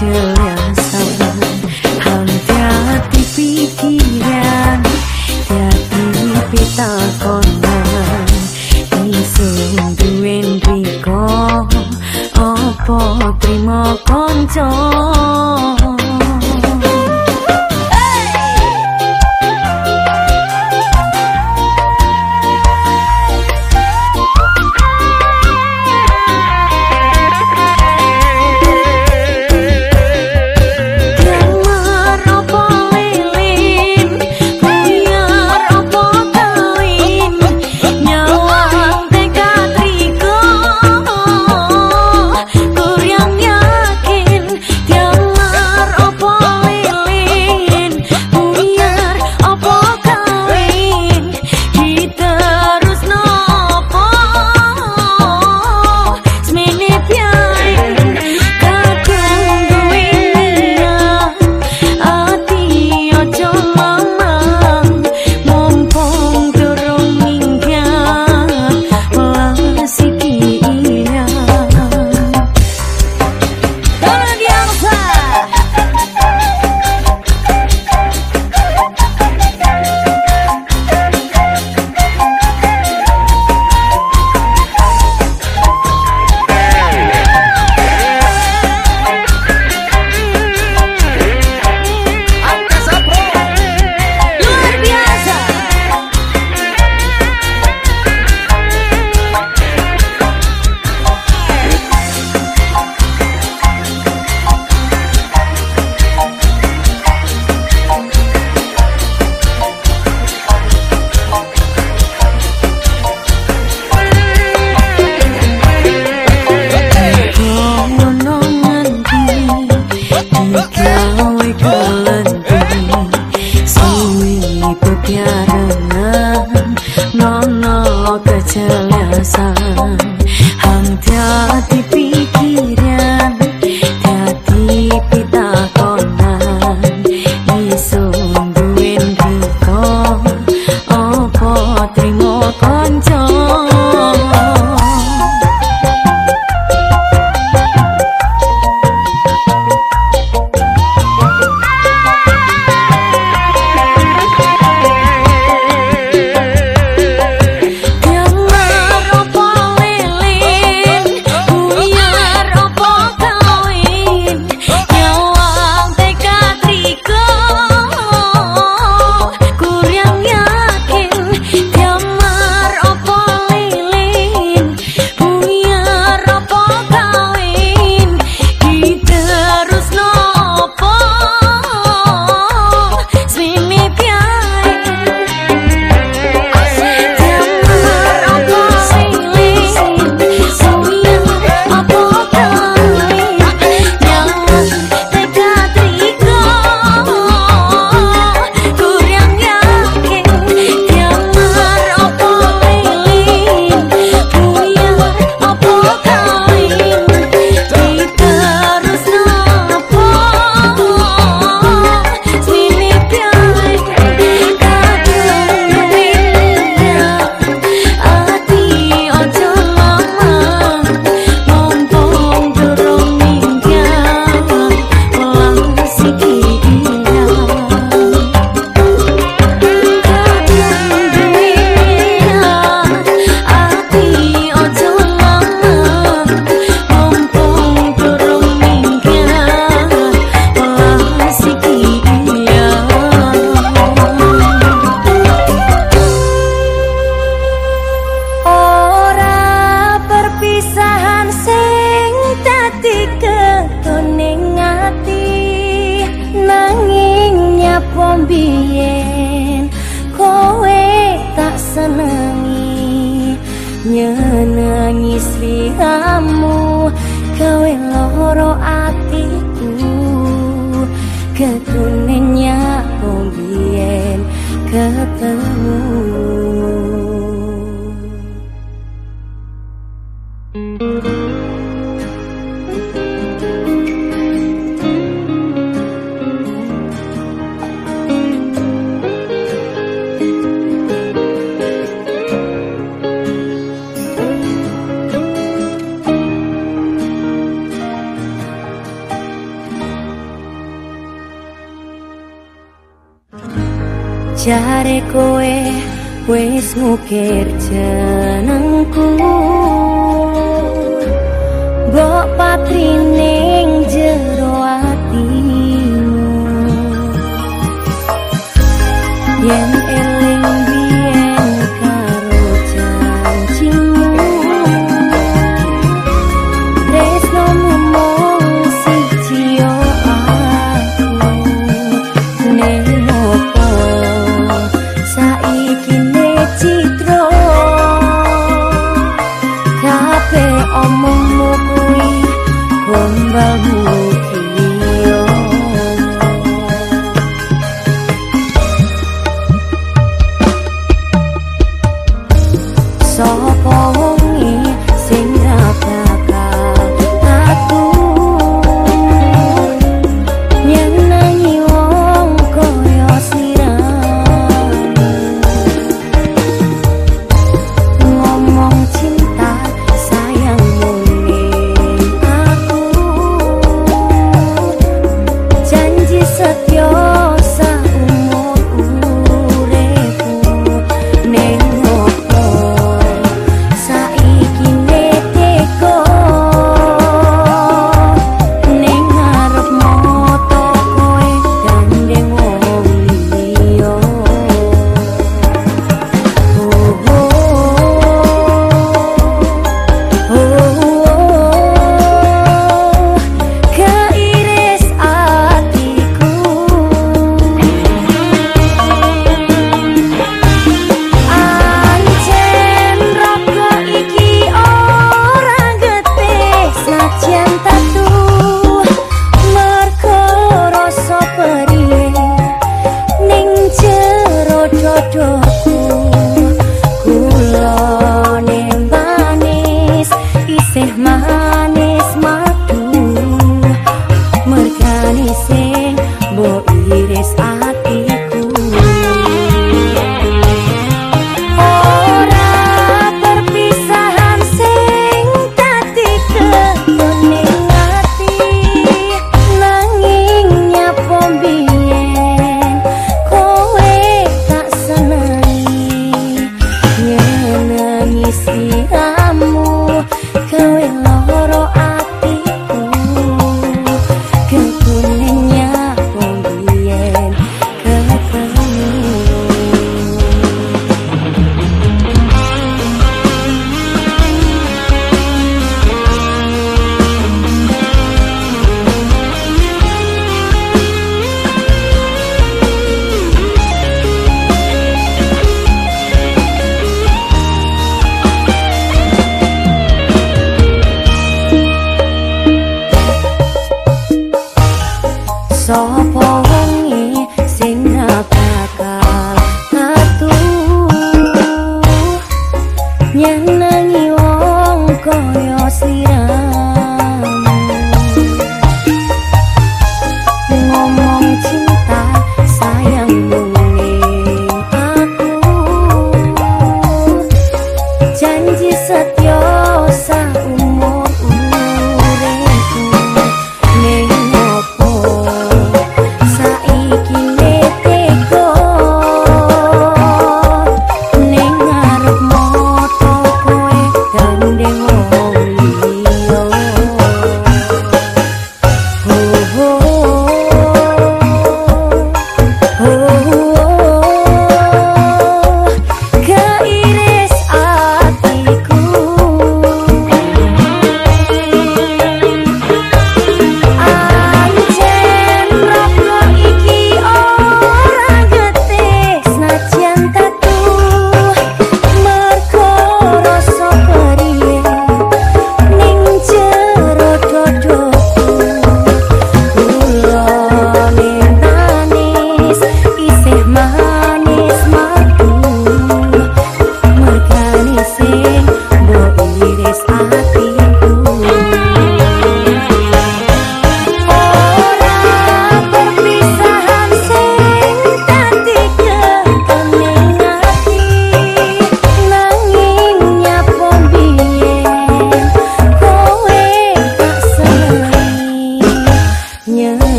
till senangi nyenangi sliramu kau loro atiku. Ketunenya kau bien ketemu. Jare kowe wis ngukir jenengku. Mbok patrining jero atimu. Yen 打包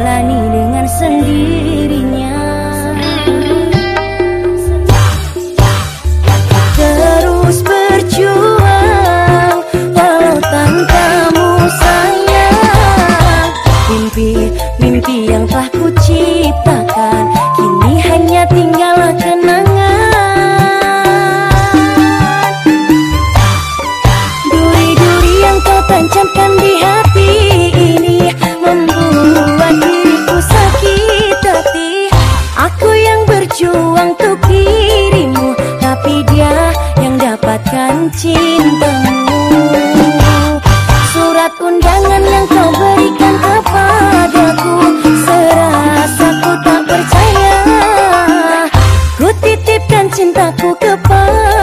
为了你。cintamu Surat undangan yang kau berikan apa padaku Serasa ku tak percaya Ku titipkan cintaku kepadamu.